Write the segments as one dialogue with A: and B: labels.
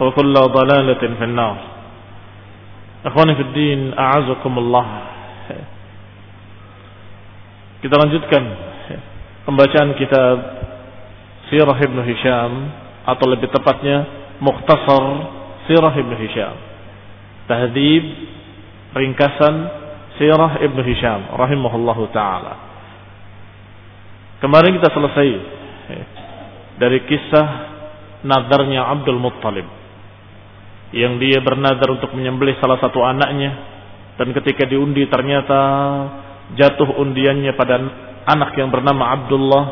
A: وكل ضلالة في النار أخواني في الدين أعزكم الله Kita lanjutkan pembacaan kitab Sirah Ibn Hisham atau lebih tepatnya Mukhtasar Sirah Ibn Hisham. Tahdib ringkasan Sirah Ibn Hisham rahimahullahu taala. Kemarin kita selesai dari kisah nadarnya Abdul Muttalib yang dia bernadar untuk menyembelih salah satu anaknya. Dan ketika diundi ternyata jatuh undiannya pada anak yang bernama Abdullah.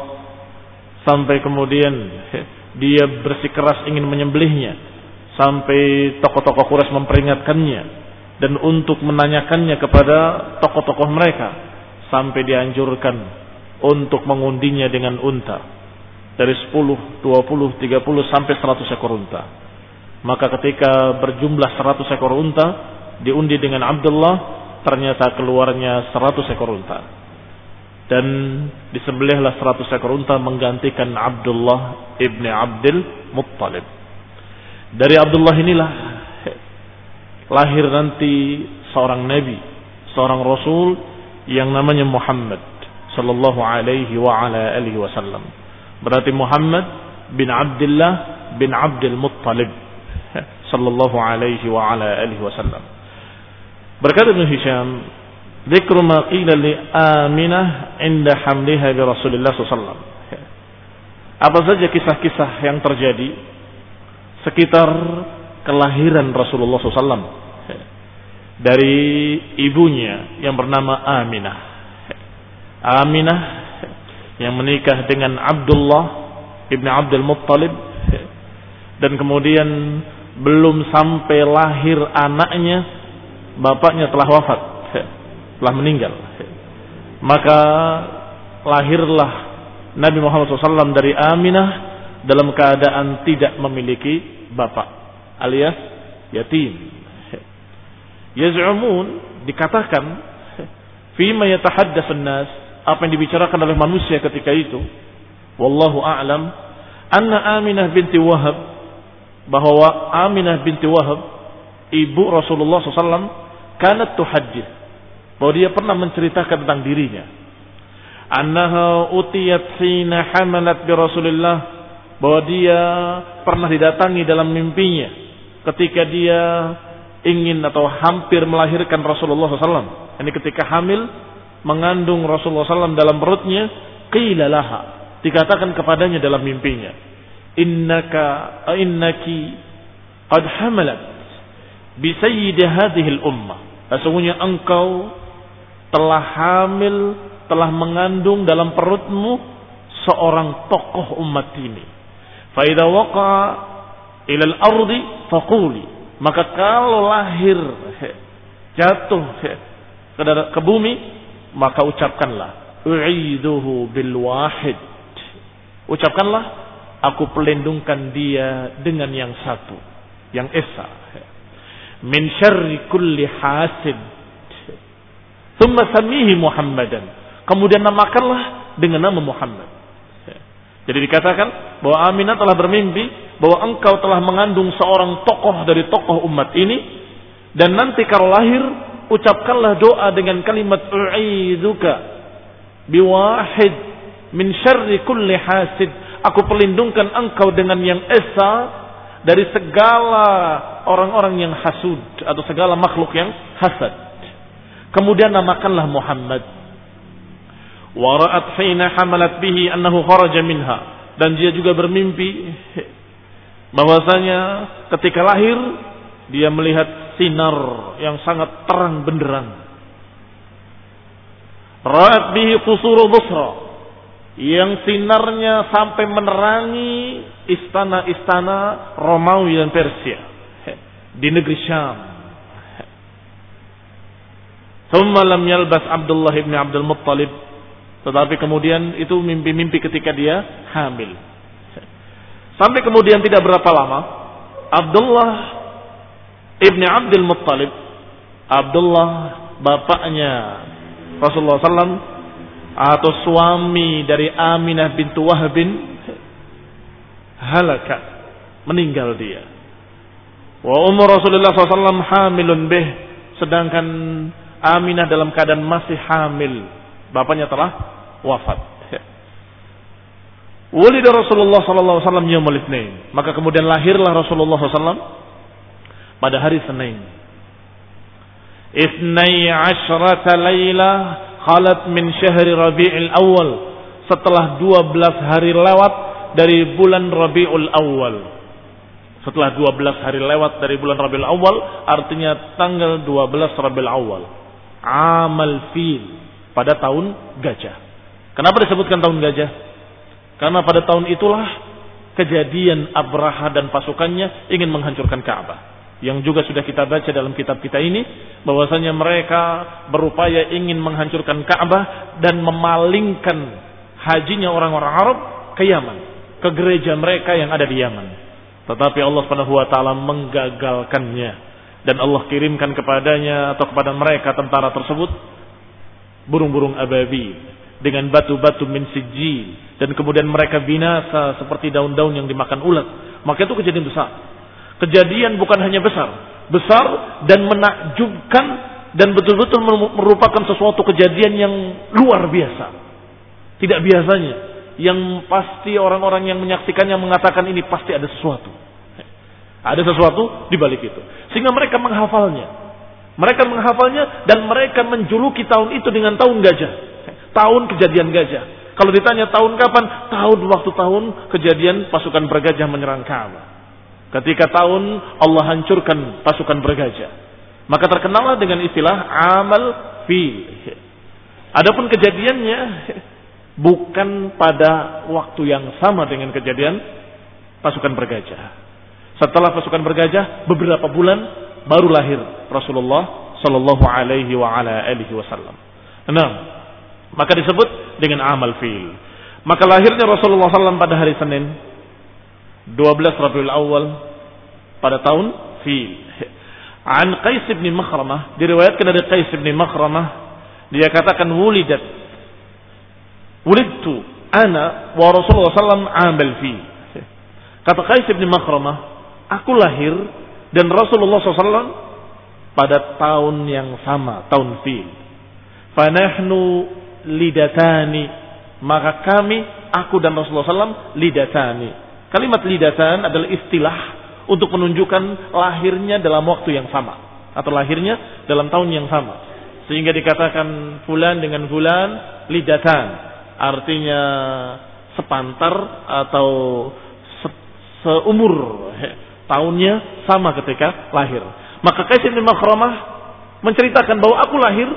A: Sampai kemudian dia bersikeras ingin menyembelihnya. Sampai tokoh-tokoh Quraisy memperingatkannya. Dan untuk menanyakannya kepada tokoh-tokoh mereka. Sampai dianjurkan untuk mengundinya dengan unta. Dari 10, 20, 30 sampai 100 ekor unta. Maka ketika berjumlah 100 ekor unta diundi dengan Abdullah ternyata keluarnya 100 ekor unta. Dan disembelihlah 100 ekor unta menggantikan Abdullah ibni Abdul Muttalib. Dari Abdullah inilah lahir nanti seorang nabi, seorang rasul yang namanya Muhammad sallallahu alaihi wa ala alihi wasallam. Berarti Muhammad bin Abdullah bin Abdul Muttalib sallallahu alaihi wa ala alihi wasallam. Berkata Ibn Hisham, "Dzikru ma qila li Aminah inda hamliha bi Rasulillah sallallahu Apa saja kisah-kisah yang terjadi sekitar kelahiran Rasulullah SAW dari ibunya yang bernama Aminah. Aminah yang menikah dengan Abdullah ibni Abdul Muttalib dan kemudian belum sampai lahir anaknya bapaknya telah wafat. Telah meninggal. Maka lahirlah Nabi Muhammad SAW dari Aminah dalam keadaan tidak memiliki bapak alias yatim. Yaz'umun dikatakan fima yatahaddatsun nas apa yang dibicarakan oleh manusia ketika itu wallahu a'lam anna Aminah binti Wahab bahwa Aminah binti Wahab ibu Rasulullah SAW kanat tuhadith bahwa dia pernah menceritakan tentang dirinya. Annaha utiyat hina hamalat bi Rasulillah. Bahwa dia pernah didatangi dalam mimpinya. Ketika dia ingin atau hampir melahirkan Rasulullah SAW. Ini ketika hamil mengandung Rasulullah SAW dalam perutnya, laha. Dikatakan kepadanya dalam mimpinya, innaka innaki qad hamalat bi sayyidi hadhihi al-ummah Sesungguhnya engkau telah hamil, telah mengandung dalam perutmu seorang tokoh umat ini. Faidah waqa ilal ardi faquli. Maka kalau lahir jatuh ke bumi, maka ucapkanlah u'iduhu bil wahid. Ucapkanlah aku pelindungkan dia dengan yang satu, yang esa. Min syarri kulli hasid. Thumma samihi Muhammadan. Kemudian namakanlah dengan nama Muhammad. Jadi dikatakan bahwa Aminah telah bermimpi bahwa engkau telah mengandung seorang tokoh dari tokoh umat ini dan nanti kalau lahir ucapkanlah doa dengan kalimat u'idzuka biwahid min syarri kulli hasid aku pelindungkan engkau dengan yang esa dari segala orang-orang yang hasud atau segala makhluk yang hasad kemudian namakanlah Muhammad Wara'at hina hamalat bihi annahu kharaja minha. Dan dia juga bermimpi bahwasanya ketika lahir dia melihat sinar yang sangat terang benderang. Ra'at bihi qusuru Busra yang sinarnya sampai menerangi istana-istana Romawi dan Persia di negeri Syam. Thumma lam yalbas Abdullah ibn Abdul Muttalib tetapi kemudian itu mimpi-mimpi ketika dia hamil. Sampai kemudian tidak berapa lama, Abdullah ibni Abdul Muttalib, Abdullah bapaknya Rasulullah SAW atau suami dari Aminah bintu Wahbin halaka meninggal dia. Wa umur Rasulullah SAW hamilun bih sedangkan Aminah dalam keadaan masih hamil. Bapaknya telah wafat. Walida Rasulullah sallallahu alaihi wasallam yaumul. Maka kemudian lahirlah Rasulullah sallallahu pada hari Senin. Ithnai asyrata laila khalat min syahri Rabiul Awal. Setelah 12 hari lewat dari bulan Rabiul Awal. Setelah 12 hari lewat dari bulan Rabiul Awal, artinya tanggal 12 Rabiul Awal. Amal fil pada tahun gajah. Kenapa disebutkan tahun gajah? Karena pada tahun itulah kejadian Abraha dan pasukannya ingin menghancurkan Ka'bah. Yang juga sudah kita baca dalam kitab kita ini bahwasanya mereka berupaya ingin menghancurkan Ka'bah dan memalingkan hajinya orang-orang Arab ke Yaman, ke gereja mereka yang ada di Yaman. Tetapi Allah Subhanahu wa taala menggagalkannya dan Allah kirimkan kepadanya atau kepada mereka tentara tersebut burung-burung ababil dengan batu-batu min sijil dan kemudian mereka binasa seperti daun-daun yang dimakan ulat. Maka itu kejadian besar. Kejadian bukan hanya besar, besar dan menakjubkan dan betul-betul merupakan sesuatu kejadian yang luar biasa. Tidak biasanya yang pasti orang-orang yang menyaksikannya mengatakan ini pasti ada sesuatu. Ada sesuatu di balik itu. Sehingga mereka menghafalnya. Mereka menghafalnya dan mereka menjuluki tahun itu dengan tahun gajah. Tahun kejadian gajah. Kalau ditanya tahun kapan? Tahun waktu tahun kejadian pasukan bergajah menyerang Ka'bah. Ketika tahun Allah hancurkan pasukan bergajah. Maka terkenallah dengan istilah amal fil. Adapun kejadiannya bukan pada waktu yang sama dengan kejadian pasukan bergajah. Setelah pasukan bergajah beberapa bulan baru lahir Rasulullah Sallallahu Alaihi wa ala alihi Wasallam. Enam. Maka disebut dengan amal fi'il. Maka lahirnya Rasulullah SAW pada hari Senin 12 Rabiul Awal pada tahun fi'il. An Qais bin Makhramah diriwayatkan dari Qais bin Makhramah dia katakan wulidat wulidtu ana wa Rasulullah SAW amal fi. Kata Qais bin Makhramah, aku lahir dan Rasulullah SAW pada tahun yang sama, tahun fi'il. Fanahnu lidatani. Maka kami, aku dan Rasulullah SAW, lidatani. Kalimat lidatan adalah istilah untuk menunjukkan lahirnya dalam waktu yang sama. Atau lahirnya dalam tahun yang sama. Sehingga dikatakan fulan dengan fulan lidatan. Artinya sepantar atau se seumur tahunnya sama ketika lahir. Maka Qais bin Makhramah menceritakan bahwa aku lahir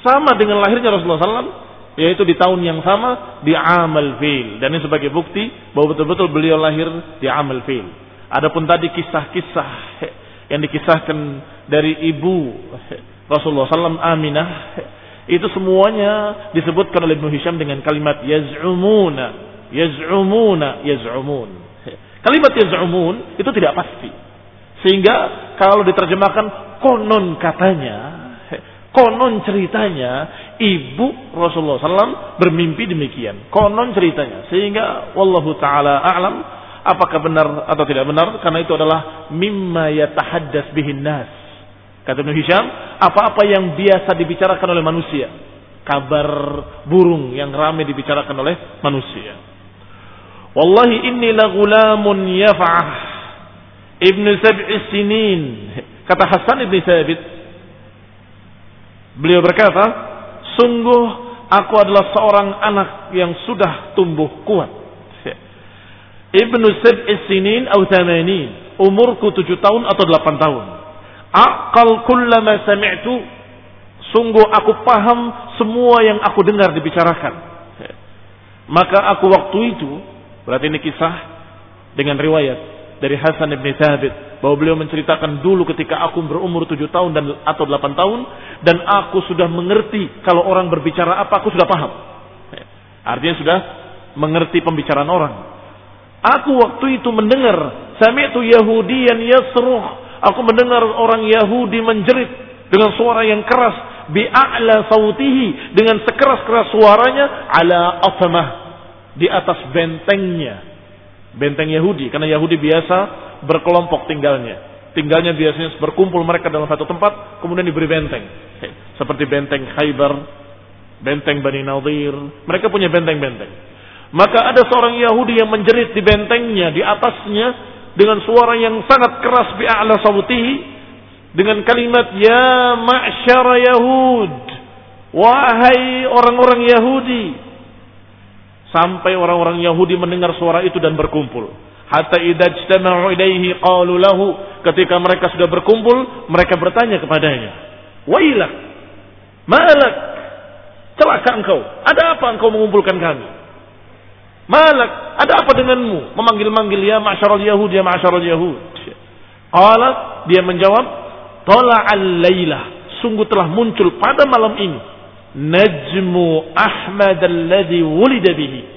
A: sama dengan lahirnya Rasulullah SAW, yaitu di tahun yang sama di amal fil. Dan ini sebagai bukti bahwa betul-betul beliau lahir di amal fil. Adapun tadi kisah-kisah yang dikisahkan dari ibu Rasulullah SAW Aminah itu semuanya disebutkan oleh Ibnu Hisham dengan kalimat yaz'umuna yaz'umuna yaz'umun kalimat yaz'umun itu tidak pasti sehingga kalau diterjemahkan konon katanya konon ceritanya ibu Rasulullah SAW bermimpi demikian konon ceritanya sehingga wallahu taala a'lam apakah benar atau tidak benar karena itu adalah mimma yatahaddas bihin nas Kata Ibn Hisham, apa-apa yang biasa dibicarakan oleh manusia. Kabar burung yang ramai dibicarakan oleh manusia. Wallahi inni la gulamun yaf'ah. Ibnu Sab'i Sinin. Kata Hasan Ibn Sabit. Beliau berkata, sungguh aku adalah seorang anak yang sudah tumbuh kuat. Ibnu Sab'i Sinin atau. Umurku tujuh tahun atau delapan tahun. Aqal kullama sami'tu sungguh aku paham semua yang aku dengar dibicarakan. Maka aku waktu itu berarti ini kisah dengan riwayat dari Hasan bin Thabit bahwa beliau menceritakan dulu ketika aku berumur tujuh tahun dan atau delapan tahun dan aku sudah mengerti kalau orang berbicara apa aku sudah paham. Artinya sudah mengerti pembicaraan orang. Aku waktu itu mendengar sami'tu Yahudiyan yasruh Aku mendengar orang Yahudi menjerit dengan suara yang keras bi'a'la sautihi dengan sekeras-keras suaranya ala afamah di atas bentengnya benteng Yahudi karena Yahudi biasa berkelompok tinggalnya. Tinggalnya biasanya berkumpul mereka dalam satu tempat kemudian diberi benteng. Seperti benteng Khaybar benteng Bani Nadir. Mereka punya benteng-benteng. Maka ada seorang Yahudi yang menjerit di bentengnya di atasnya dengan suara yang sangat keras bi'a'la sawtihi dengan kalimat ya ma'syara yahud wahai orang-orang Yahudi. Sampai orang-orang Yahudi mendengar suara itu dan berkumpul hatta idza ijtama'u ilaihi qalu lahu ketika mereka sudah berkumpul mereka bertanya kepadanya wailak malak celaka engkau ada apa engkau mengumpulkan kami Malak, ada apa denganmu? Memanggil-manggil ya ma'syarul Yahud, ya ma'syarul Yahud. Qala, dia menjawab, Tala'al laylah. Sungguh telah muncul pada malam ini. Najmu Ahmad alladhi wulida bihi.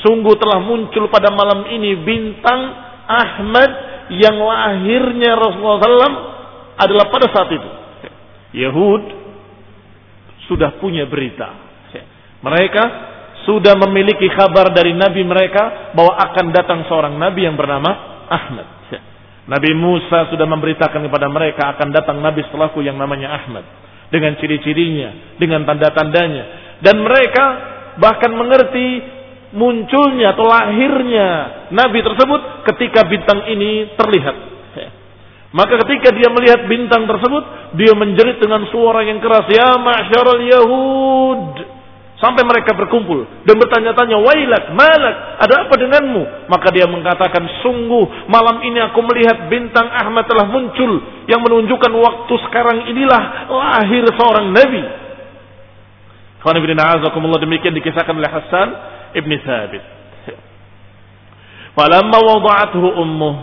A: Sungguh telah muncul pada malam ini bintang Ahmad yang lahirnya Rasulullah SAW adalah pada saat itu. Yahud sudah punya berita. Mereka sudah memiliki kabar dari nabi mereka bahwa akan datang seorang nabi yang bernama Ahmad. Nabi Musa sudah memberitakan kepada mereka akan datang nabi setelahku yang namanya Ahmad dengan ciri-cirinya, dengan tanda-tandanya dan mereka bahkan mengerti munculnya atau lahirnya nabi tersebut ketika bintang ini terlihat. Maka ketika dia melihat bintang tersebut, dia menjerit dengan suara yang keras, "Ya ma'syarul Yahud, Sampai mereka berkumpul dan bertanya-tanya, "Wailak, malak, ada apa denganmu?" Maka dia mengatakan, "Sungguh malam ini aku melihat bintang Ahmad telah muncul yang menunjukkan waktu sekarang inilah lahir seorang nabi." Khawanibiddin demikian dikisahkan oleh Hasan ibn Thabit. Falamma wada'athu ummuh,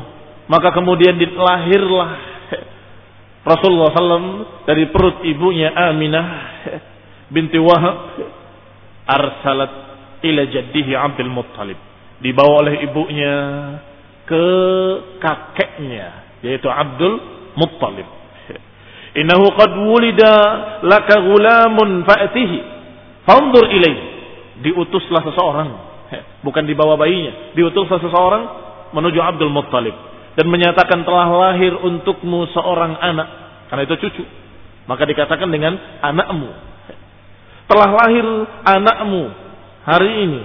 A: maka kemudian dilahirlah Rasulullah SAW dari perut ibunya Aminah binti Wahab arsalat ila jaddihi Abdul Muttalib. Dibawa oleh ibunya ke kakeknya yaitu Abdul Muttalib. Innahu qad wulida laka gulamun fa'tihi fanzur ilaihi. Diutuslah seseorang, bukan dibawa bayinya, diutuslah seseorang menuju Abdul Muttalib dan menyatakan telah lahir untukmu seorang anak karena itu cucu. Maka dikatakan dengan anakmu telah lahir anakmu hari ini.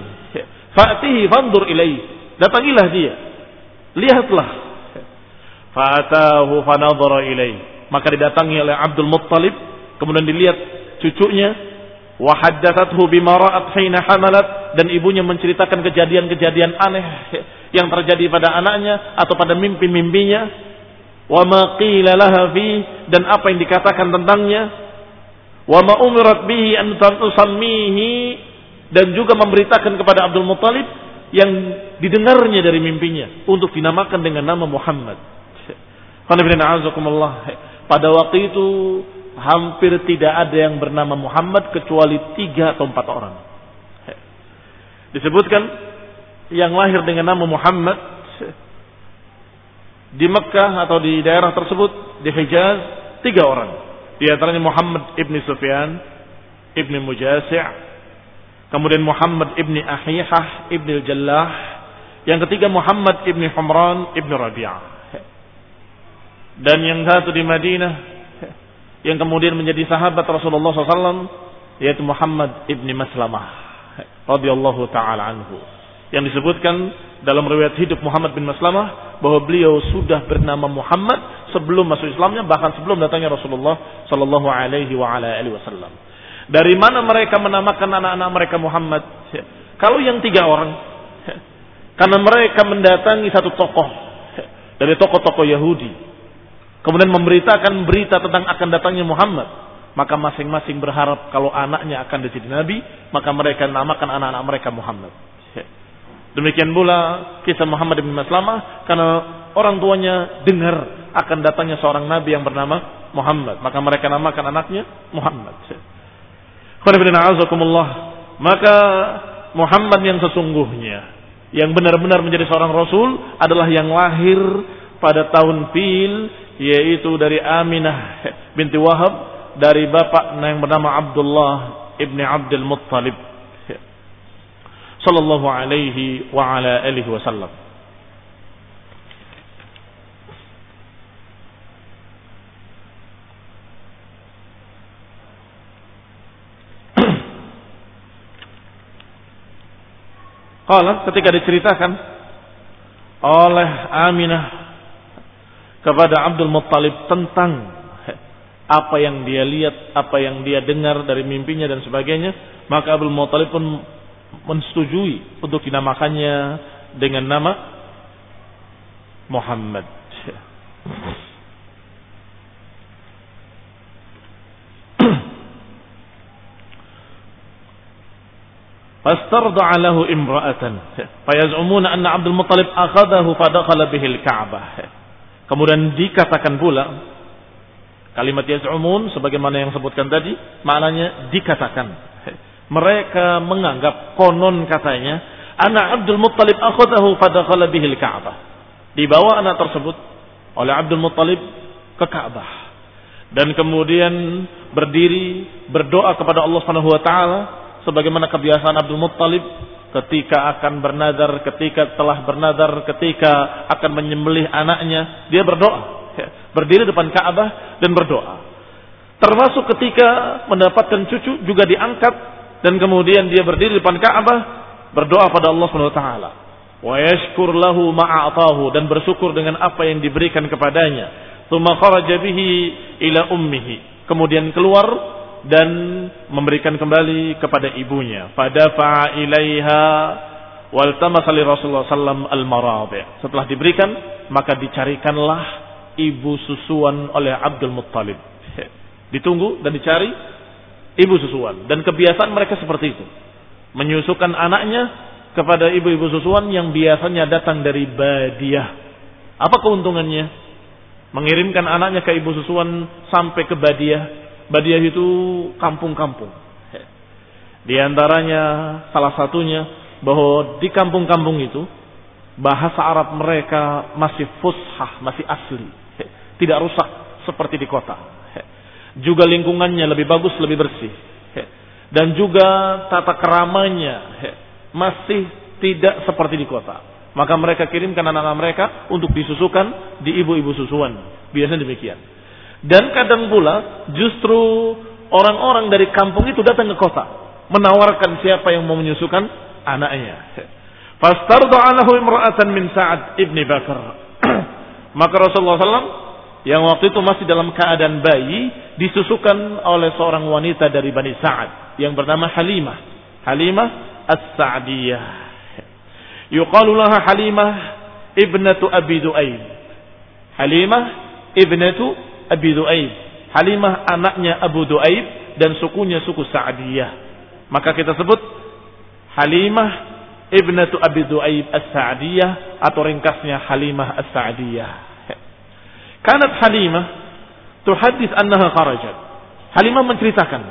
A: Fa'tihi fandur ilaih. Datangilah dia. Lihatlah. Fa'atahu fanadhara ilaih. Maka didatangi oleh Abdul Muttalib. Kemudian dilihat cucunya. Wahaddathathu bima ra'at hina hamalat. Dan ibunya menceritakan kejadian-kejadian aneh yang terjadi pada anaknya atau pada mimpi-mimpinya. wa fi dan apa yang dikatakan tentangnya wa bihi an tusammihi dan juga memberitakan kepada Abdul Muthalib yang didengarnya dari mimpinya untuk dinamakan dengan nama Muhammad. Pada waktu itu hampir tidak ada yang bernama Muhammad kecuali tiga atau empat orang. Disebutkan yang lahir dengan nama Muhammad di Mekah atau di daerah tersebut di Hijaz tiga orang. Di antaranya Muhammad ibni Sufyan, ibni Mujasi' kemudian Muhammad ibni Ahihah ibni Jallah, yang ketiga Muhammad ibni Humran ibni Rabi'ah. Dan yang satu di Madinah yang kemudian menjadi sahabat Rasulullah SAW yaitu Muhammad ibni Maslamah radhiyallahu taala anhu yang disebutkan dalam riwayat hidup Muhammad bin Maslamah bahwa beliau sudah bernama Muhammad sebelum masuk Islamnya bahkan sebelum datangnya Rasulullah sallallahu alaihi wasallam. Dari mana mereka menamakan anak-anak mereka Muhammad? Kalau yang tiga orang karena mereka mendatangi satu tokoh dari tokoh-tokoh Yahudi kemudian memberitakan berita tentang akan datangnya Muhammad. Maka masing-masing berharap kalau anaknya akan jadi nabi maka mereka namakan anak-anak mereka Muhammad. Demikian pula kisah Muhammad bin Maslamah karena orang tuanya dengar akan datangnya seorang nabi yang bernama Muhammad, maka mereka namakan anaknya Muhammad. Maka Muhammad yang sesungguhnya yang benar-benar menjadi seorang rasul adalah yang lahir pada tahun Fil yaitu dari Aminah binti Wahab dari bapak yang bernama Abdullah ibni Abdul Muttalib sallallahu alaihi wa ala alihi wasallam. Qala ketika diceritakan oleh Aminah kepada Abdul Muttalib tentang apa yang dia lihat, apa yang dia dengar dari mimpinya dan sebagainya, maka Abdul Muttalib pun menyetujui untuk dinamakannya dengan nama Muhammad. Fastarda'a lahu imra'atan. Fayaz'umuna anna Abdul Muttalib akhadahu fadakhala bihil Ka'bah kemudian dikatakan pula kalimat yaz'umun sebagaimana yang sebutkan tadi maknanya dikatakan mereka menganggap konon katanya anak Abdul Muttalib akhadahu fadakhala bihil Ka'bah. Dibawa anak tersebut oleh Abdul Muttalib ke Ka'bah. Dan kemudian berdiri berdoa kepada Allah Subhanahu wa taala sebagaimana kebiasaan Abdul Muttalib ketika akan bernadar, ketika telah bernadar, ketika akan menyembelih anaknya, dia berdoa. Berdiri depan Ka'bah dan berdoa. Termasuk ketika mendapatkan cucu juga diangkat dan kemudian dia berdiri di depan Ka'bah berdoa pada Allah Subhanahu wa taala wa yashkur lahu ma'atahu dan bersyukur dengan apa yang diberikan kepadanya tsumma kharaja ila ummihi kemudian keluar dan memberikan kembali kepada ibunya. Fadafa ilaiha wal tamasali Rasulullah sallam al maradi setelah diberikan maka dicarikanlah ibu susuan oleh Abdul Muttalib. Ditunggu dan dicari ibu susuan. Dan kebiasaan mereka seperti itu. Menyusukan anaknya kepada ibu-ibu susuan yang biasanya datang dari Badiah apa keuntungannya? Mengirimkan anaknya ke ibu susuan sampai ke Badiah Badiah itu kampung-kampung di antaranya salah satunya bahwa di kampung-kampung itu bahasa Arab mereka masih fushah, masih asli. Tidak rusak seperti di kota juga lingkungannya lebih bagus, lebih bersih. Dan juga tata keramanya masih tidak seperti di kota. Maka mereka kirimkan anak-anak mereka untuk disusukan di ibu-ibu susuan. Biasanya demikian. Dan kadang pula justru orang-orang dari kampung itu datang ke kota. Menawarkan siapa yang mau menyusukan anaknya. Fastardu anhu imra'atan min Sa'ad ibni Bakar. Maka Rasulullah SAW yang waktu itu masih dalam keadaan bayi disusukan oleh seorang wanita dari Bani Sa'ad yang bernama Halimah. Halimah As-Sa'diyah. Yuqalu laha Halimah ibnatu Abi Du'aib. Halimah ibnatu Abi Du'aib. Halimah anaknya Abu Du'aib dan sukunya suku Sa'diyah. Maka kita sebut Halimah ibnatu Abi Du'aib As-Sa'diyah atau ringkasnya Halimah As-Sa'diyah. Kanat Halimah tuhadis annaha kharajat. Halimah menceritakan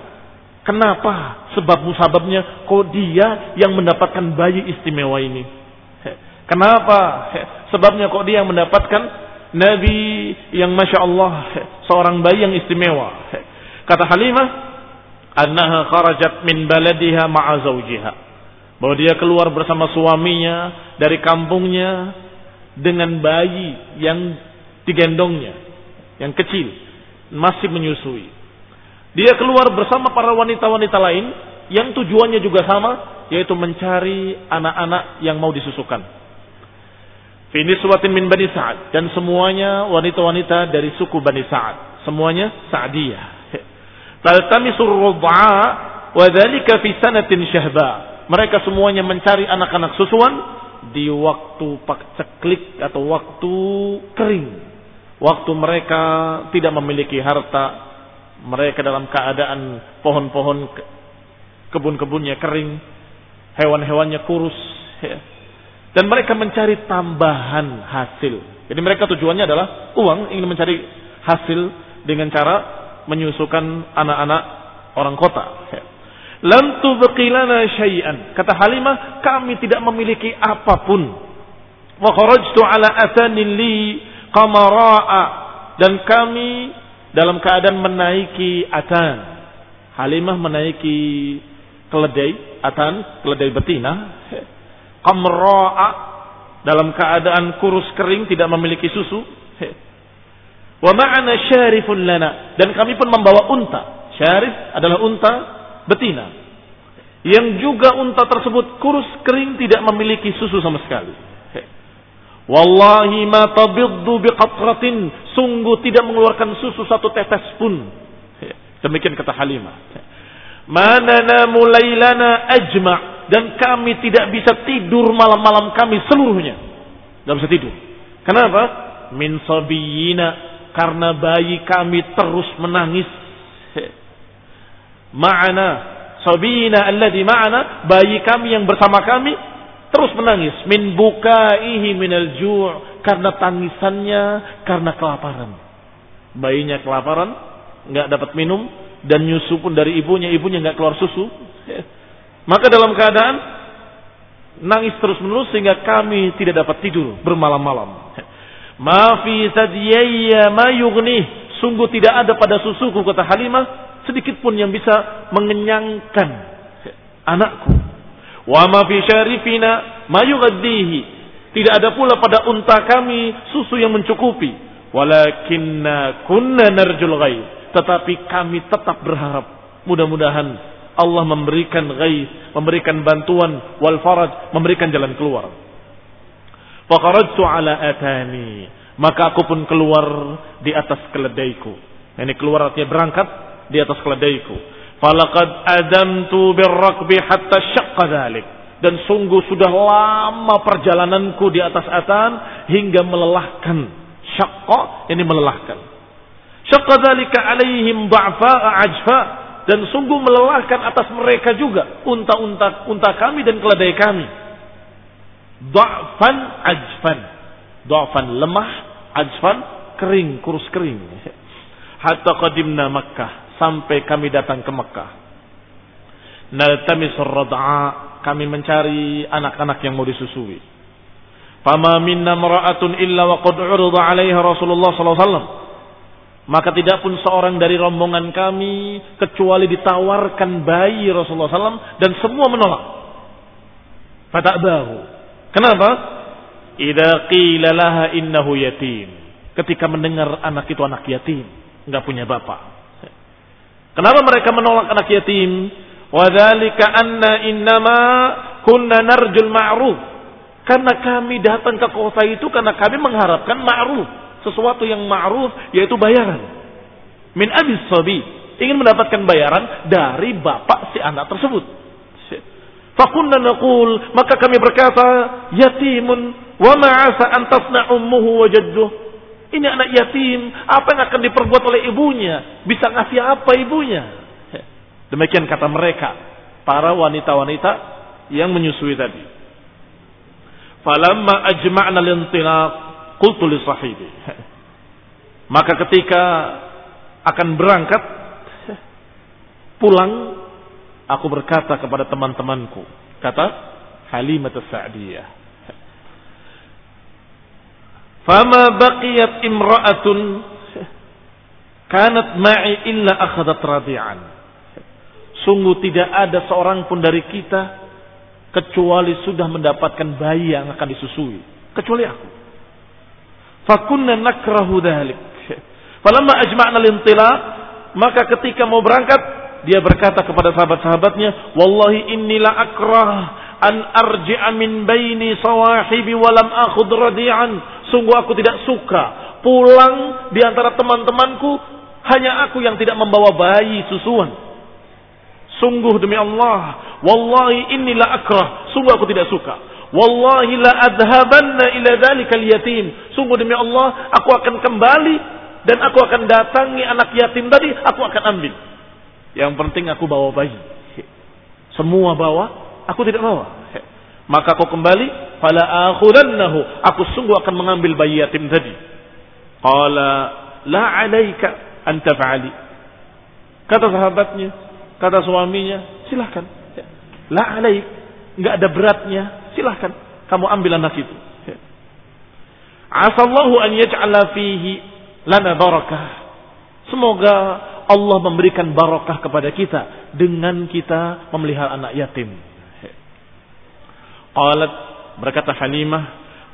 A: kenapa sebab musababnya kok dia yang mendapatkan bayi istimewa ini. Kenapa sebabnya kok dia yang mendapatkan Nabi yang Masya Allah seorang bayi yang istimewa. Kata Halimah, annaha kharajat min baladiha ma'a zawjiha. Bahwa dia keluar bersama suaminya dari kampungnya dengan bayi yang digendongnya, yang kecil, masih menyusui. Dia keluar bersama para wanita-wanita lain yang tujuannya juga sama, yaitu mencari anak-anak yang mau disusukan. Finiswatin min Bani Sa'ad. Dan semuanya wanita-wanita dari suku Bani Sa'ad. Semuanya Sa'diyah. Taltamisur rub'a wa dhalika fi sanatin syahba. Mereka semuanya mencari anak-anak susuan di waktu ceklik atau waktu kering. Waktu mereka tidak memiliki harta. Mereka dalam keadaan pohon-pohon kebun-kebunnya kering. Hewan-hewannya kurus. Dan mereka mencari tambahan hasil. Jadi mereka tujuannya adalah uang, ingin mencari hasil dengan cara menyusukan anak-anak orang kota. Lam tubqilana syai'an. Kata Halimah, kami tidak memiliki apa pun. Wa kharajtu ala atanin li qamara'a. Dan kami dalam keadaan menaiki atan. Halimah menaiki keledai, atan, keledai betina qamra'a dalam keadaan kurus kering tidak memiliki susu. Wa ma'ana syarifun lana dan kami pun membawa unta. Syarif adalah unta betina. Yang juga unta tersebut kurus kering tidak memiliki susu sama sekali. Wallahi ma tabiddu biqatratin. Sungguh tidak mengeluarkan susu satu tetes pun. Demikian kata Halimah. Mana mulailana ajma' dan kami tidak bisa tidur malam-malam kami seluruhnya. Tidak bisa tidur. Kenapa? Min sabiyina karena bayi kami terus menangis. Ma'ana sabiyina alladhi ma'ana bayi kami yang bersama kami terus menangis min bukaihi minal ju' karena tangisannya karena kelaparan. Bayinya kelaparan, nggak dapat minum dan nyusu pun dari ibunya, ibunya nggak keluar susu. Maka dalam keadaan nangis terus menerus sehingga kami tidak dapat tidur bermalam-malam. Ma fi sadiyya ma. Sungguh tidak ada pada susuku kata Halimah sedikit pun yang bisa mengenyangkan anakku. Wa ma fi syarifina ma. Tidak ada pula pada unta kami susu yang mencukupi. Walakinna kunna narjul ghaib. Tetapi kami tetap berharap mudah-mudahan Allah memberikan ghais, memberikan bantuan wal faraj, memberikan jalan keluar. Faqarajtu ala atani, maka aku pun keluar di atas keledaiku. Ini keluar artinya berangkat di atas keledaiku. Falaqad adamtu birrakbi hatta syaqqa dhalik. Dan sungguh sudah lama perjalananku di atas atan hingga melelahkan. Syaqqa ini melelahkan. Syaqqa dhalika alaihim da'fa'a ajfa' dan sungguh melelahkan atas mereka juga unta-unta unta kami dan keledai kami. Da'fan ajfan. Da'fan lemah, ajfan kering, kurus kering. Hatta qadimna Makkah sampai kami datang ke Makkah. Naltamis rad'a kami mencari anak-anak yang mau disusui. Fama minna mara'atun illa wa qad 'urida 'alaiha Rasulullah sallallahu alaihi wasallam maka tidak pun seorang dari rombongan kami kecuali ditawarkan bayi Rasulullah SAW dan semua menolak. bahu. Kenapa? Idza qila laha innahu. Ketika mendengar anak itu anak yatim, nggak punya bapak. Kenapa mereka menolak anak yatim? Wadzalika anna innama kunna narjul ma'ruf. Karena kami datang ke kota itu karena kami mengharapkan ma'ruf sesuatu yang ma'ruf yaitu bayaran. Min abis sabi ingin mendapatkan bayaran dari bapak si anak tersebut. Fakunna naqul maka kami berkata yatimun wa ma'asa an tasna ummuhu wa jadduh. Ini anak yatim. Apa yang akan diperbuat oleh ibunya? Bisa ngasih apa ibunya? Demikian kata mereka. Para wanita-wanita yang menyusui tadi. Falamma ajma'na lintilaq qultu li sahibi. Maka ketika akan berangkat pulang aku berkata kepada teman-temanku kata Halimah Sa'diyah Fama baqiyat imra'atun kanat ma'i illa akhadat radi'an. Sungguh tidak ada seorang pun dari kita kecuali sudah mendapatkan bayi yang akan disusui. Kecuali aku. Fakunna nakrahu dhalik. Falamma ajma'na lintilaq, maka ketika mau berangkat, dia berkata kepada sahabat-sahabatnya, Wallahi innila akrah an arji'a min baini sawahibi walam akhud radi'an Sungguh aku tidak suka pulang di antara teman-temanku hanya aku yang tidak membawa bayi susuan. Sungguh demi Allah, wallahi inilah akrah. Sungguh aku tidak suka. Wallahi la adhabanna ila dzalikal yatim. Sungguh demi Allah, aku akan kembali dan aku akan datangi anak yatim tadi, aku akan ambil. Yang penting aku bawa bayi. Semua bawa, aku tidak bawa. Maka aku kembali, fala akhudannahu. Aku sungguh akan mengambil bayi yatim tadi. Qala la alaika an taf'ali. Kata sahabatnya, kata suaminya, silahkan. La alaik, enggak ada beratnya, silahkan. Kamu ambil anak itu. Asallahu an yaj'ala fihi lana barakah. Semoga Allah memberikan barakah kepada kita dengan kita memelihara anak yatim. Qalat berkata Halimah,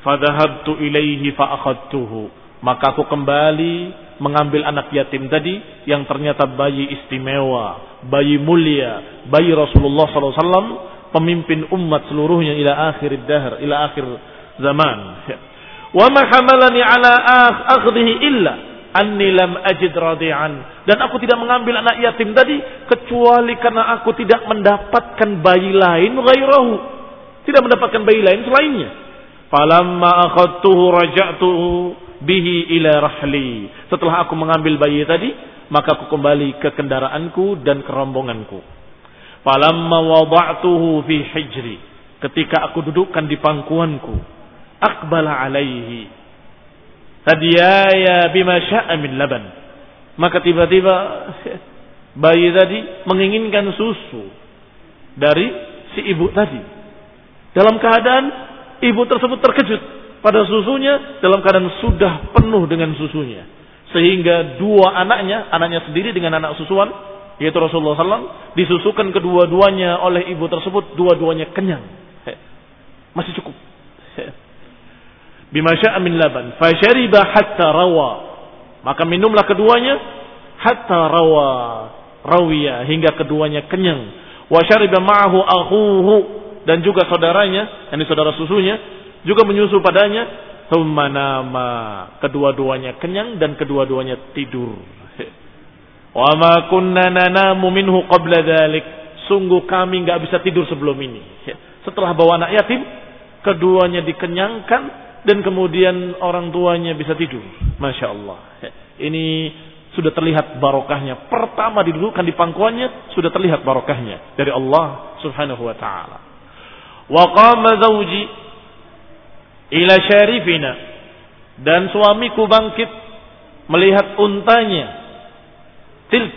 A: "Fadhahabtu ilaihi fa akhadtuhu." Maka aku kembali mengambil anak yatim tadi yang ternyata bayi istimewa, bayi mulia, bayi Rasulullah SAW, pemimpin umat seluruhnya ila akhir dahr, ila akhir zaman. Wa ma hamalani ala akhdhihi illa anni lam ajid radi'an dan aku tidak mengambil anak yatim tadi kecuali karena aku tidak mendapatkan bayi lain ghairahu tidak mendapatkan bayi lain selainnya. Falamma akhadtuhu raja'tuhu bihi ila rahli. Setelah aku mengambil bayi tadi, maka aku kembali ke kendaraanku dan ke rombonganku. Falamma wada'tuhu fi hijri. Ketika aku dudukkan di pangkuanku, akbala alaihi. Hadiyaya bima sya'a min laban. Maka tiba-tiba bayi tadi menginginkan susu dari si ibu tadi. Dalam keadaan ibu tersebut terkejut pada susunya dalam keadaan sudah penuh dengan susunya. Sehingga dua anaknya, anaknya sendiri dengan anak susuan, yaitu Rasulullah SAW, disusukan kedua-duanya oleh ibu tersebut, dua-duanya kenyang. Masih cukup. Bimasya amin laban. Fashariba hatta rawa. Maka minumlah keduanya hatta rawa. Rawiya hingga keduanya kenyang. Wa syariba ma'ahu akhuhu dan juga saudaranya, ini saudara susunya, juga menyusu padanya, thumma. Kedua-duanya kenyang dan kedua-duanya tidur. Wa ma kunna nanamu minhu qabla dhalik. Sungguh kami nggak bisa tidur sebelum ini. Setelah bawa anak yatim, keduanya dikenyangkan dan kemudian orang tuanya bisa tidur. Masya Allah. Ini sudah terlihat barokahnya. Pertama didudukan di pangkuannya, sudah terlihat barokahnya dari Allah subhanahu wa ta'ala. Wa qama zawji ila syarifina dan suamiku bangkit melihat untanya. Tilk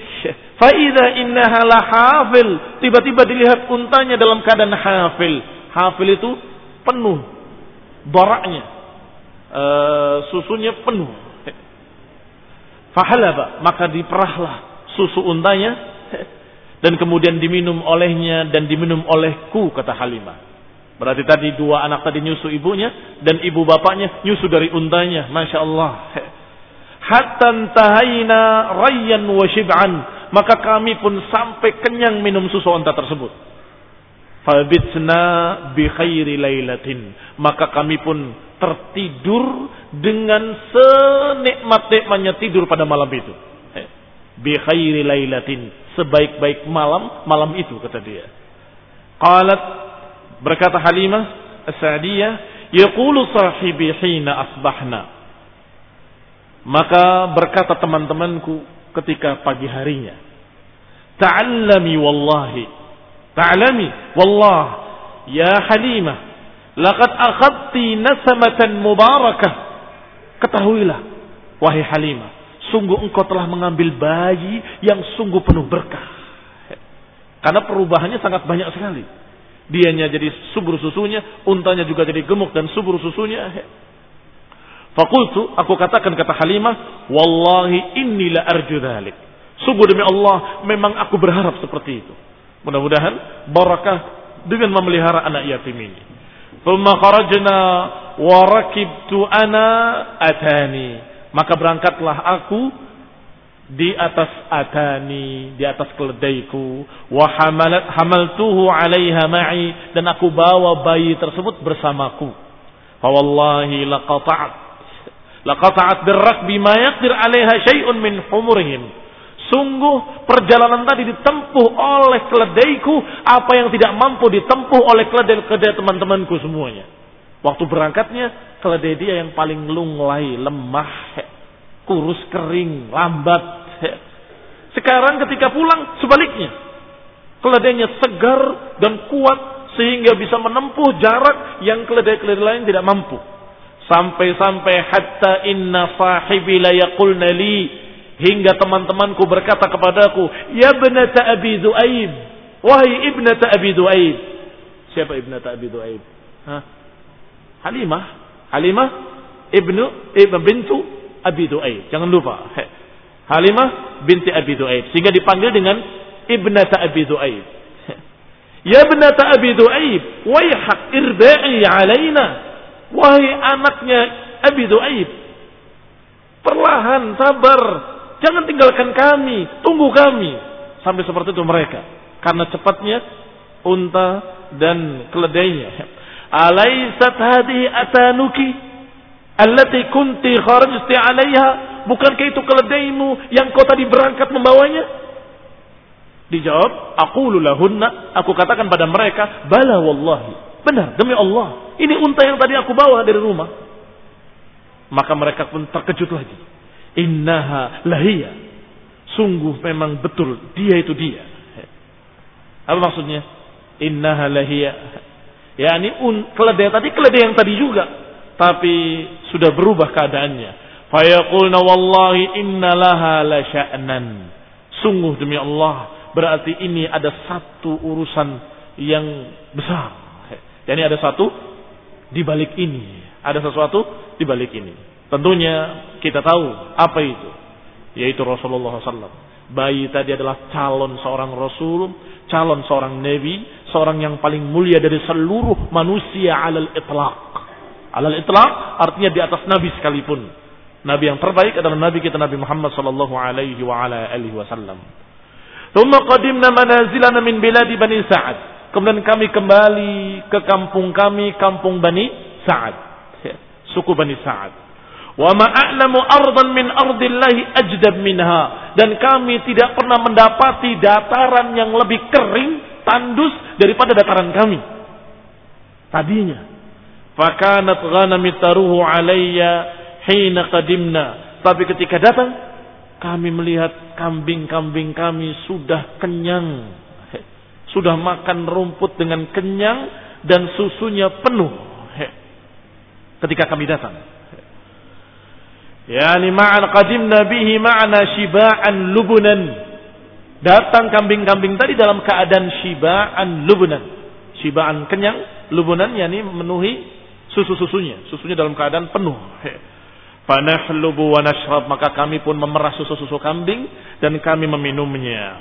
A: faida innaha la hafil. Tiba-tiba dilihat untanya dalam keadaan hafil. Hafil itu penuh baraknya. E, susunya penuh. Fahalaba maka diperahlah susu untanya dan kemudian diminum olehnya dan diminum olehku kata Halimah. Berarti tadi dua anak tadi nyusu ibunya dan ibu bapaknya nyusu dari untanya. Masya Allah. Hatta tahayna rayyan wa shib'an. Maka kami pun sampai kenyang minum susu unta tersebut. Fabitsna bi khairi lailatin. Maka kami pun tertidur dengan senikmat-nikmatnya tidur pada malam itu. Bi khairi lailatin. Sebaik-baik malam, malam itu kata dia. Qalat Berkata Halimah As-Sa'diyah, "Yaqulu sahibi hina asbahna." Maka berkata teman-temanku ketika pagi harinya. Ta'allami wallahi. Ta'allami wallah. Ya Halimah. Laqad akhadti nasamatan mubarakah. Ketahuilah. Wahai Halimah. Sungguh engkau telah mengambil bayi yang sungguh penuh berkah. Karena perubahannya sangat banyak sekali. Dianya jadi subur susunya, untanya juga jadi gemuk dan subur susunya. Fakultu, aku katakan kata Halimah, Wallahi inilah arju dhalik. Sungguh demi Allah, memang aku berharap seperti itu. Mudah-mudahan barakah dengan memelihara anak yatim ini. Thumma kharajna wa rakibtu ana atani. Maka berangkatlah aku di atas atani, di atas keledaiku, wa hamaltuhu 'alaiha ma'i dan aku bawa bayi tersebut bersamaku. Fa wallahi Laqata'at birrakbi ma yaqdir 'alaiha syai'un min humurihim. Sungguh perjalanan tadi ditempuh oleh keledaiku apa yang tidak mampu ditempuh oleh keledai-keledai teman-temanku semuanya. Waktu berangkatnya keledai dia yang paling lunglai, lemah, kurus kering, lambat. Sekarang ketika pulang sebaliknya. Keledainya segar dan kuat sehingga bisa menempuh jarak yang keledai-keledai lain tidak mampu. Sampai-sampai hatta inna sahibi la yaqulna li hingga teman-temanku berkata kepadaku, "Ya ibnata Abi Duaib, wahai ibnata Abi Duaib." Siapa ibnata Abi Duaib? Hah? Halimah, Halimah ibnu ibnu bintu Abi Duaib. Jangan lupa. Halimah binti Abi Duaib sehingga dipanggil dengan ibnata Abi Duaib. Ya ibnata Abi Duaib, wayhak irba'i alaina Wahai anaknya Abi Duaib. Perlahan, sabar. Jangan tinggalkan kami. Tunggu kami. Sampai seperti itu mereka. Karena cepatnya unta dan keledainya. Alaisat hadihi atanuki allati kunti kharajti 'alaiha bukankah itu keledaimu yang kau tadi berangkat membawanya dijawab aqulu lahunna aku katakan pada mereka bala wallahi Benar, demi Allah. Ini unta yang tadi aku bawa dari rumah. Maka mereka pun terkejut lagi. Innaha lahia. Sungguh memang betul. Dia itu dia. Apa maksudnya? Innaha lahia. Ya ini un, keledai tadi keledai yang tadi juga. Tapi sudah berubah keadaannya. Fayaqulna wallahi inna laha la sya'nan. Sungguh demi Allah. Berarti ini ada satu urusan yang besar jadi ada satu di balik ini. Ada sesuatu di balik ini. Tentunya kita tahu apa itu. Yaitu Rasulullah SAW. Bayi tadi adalah calon seorang Rasul, calon seorang Nabi, seorang yang paling mulia dari seluruh manusia alal itlaq. Alal itlaq artinya di atas Nabi sekalipun. Nabi yang terbaik adalah Nabi kita Nabi Muhammad sallallahu alaihi wasallam. Qadimna manazilana min biladi Bani Sa'ad. Kemudian kami kembali ke kampung kami, kampung Bani Sa'ad. Ya, suku Bani Sa'ad. Wa ma'a'lamu ardan min ardillahi ajdab minha. Dan kami tidak pernah mendapati dataran yang lebih kering, tandus daripada dataran kami. Tadinya. Fakanat ghanami taruhu alayya hina qadimna. Tapi ketika datang, kami melihat kambing-kambing kami sudah kenyang sudah makan rumput dengan kenyang dan susunya penuh. Ketika kami datang. Yani ma'an qadimna bihi ma'ana shiba'an lubunan. Datang kambing-kambing tadi dalam keadaan shiba'an lubunan. Shiba'an kenyang, lubunan yakni memenuhi susu-susunya. Susunya dalam keadaan penuh. Fanahlubu wa nashrab maka kami pun memerah susu-susu kambing dan kami meminumnya.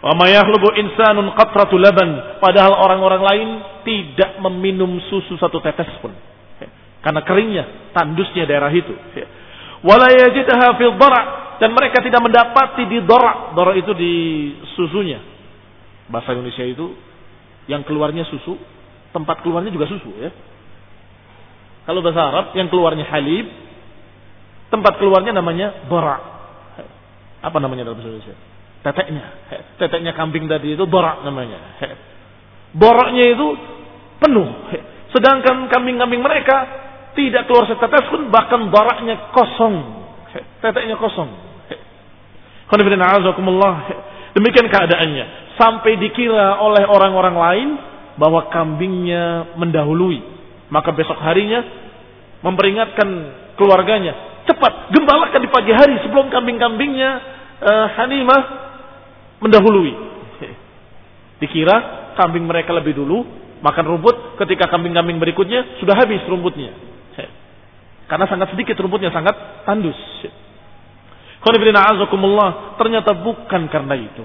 A: Wa mayahlubu insanun qatratu laban. Padahal orang-orang lain tidak meminum susu satu tetes pun. Karena keringnya, tandusnya daerah itu. Wala fil dara' dan mereka tidak mendapati di dara'. Dara' itu di susunya. Bahasa Indonesia itu yang keluarnya susu, tempat keluarnya juga susu ya. Kalau bahasa Arab yang keluarnya halib, tempat keluarnya namanya dara'. Apa namanya dalam bahasa Indonesia? Teteknya. Teteknya kambing tadi itu borak namanya. Boraknya itu penuh. Sedangkan kambing-kambing mereka tidak keluar setetes pun bahkan boraknya kosong. teteknya kosong. Demikian keadaannya. Sampai dikira oleh orang-orang lain bahwa kambingnya mendahului. Maka besok harinya memperingatkan keluarganya. Cepat, gembalakan di pagi hari sebelum kambing-kambingnya uh, Hanimah mendahului. Dikira kambing mereka lebih dulu makan rumput ketika kambing-kambing berikutnya sudah habis rumputnya. Karena sangat sedikit rumputnya, sangat tandus. Ternyata bukan karena itu.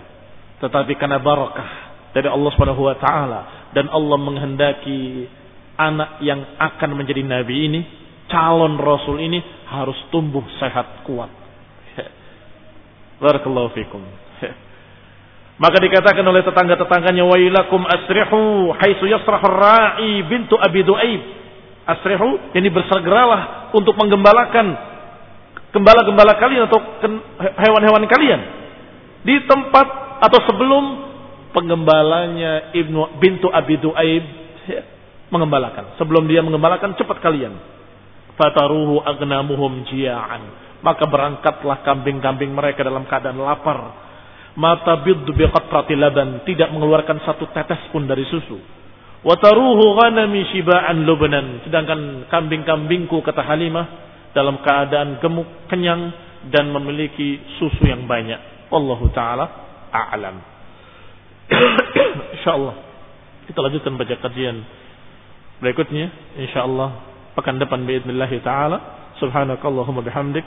A: Tetapi karena barakah dari Allah Subhanahu wa taala dan Allah menghendaki anak yang akan menjadi nabi ini, calon rasul ini harus tumbuh sehat kuat. Barakallahu fikum. Maka dikatakan oleh tetangga-tetangganya wailakum asrihu haitsu yasrahu ra'i bintu Abi Du'aib. Asrihu ini bersegeralah untuk menggembalakan gembala-gembala kalian atau hewan-hewan kalian di tempat atau sebelum penggembalanya Ibnu bintu Abi Du'aib ya, mengembalakan. Sebelum dia mengembalakan cepat kalian. Fataruhu agnamuhum jia'an. Maka berangkatlah kambing-kambing mereka dalam keadaan lapar mata biddu biqatrati laban, tidak mengeluarkan satu tetes pun dari susu. Wataruhu ghanami shiba'an lubnan, sedangkan kambing-kambingku kata Halimah dalam keadaan gemuk, kenyang dan memiliki susu yang banyak. Wallahu taala a'lam. insyaallah kita lanjutkan baca kajian berikutnya insyaallah pekan depan باذن taala subhanakallahumma bihamdik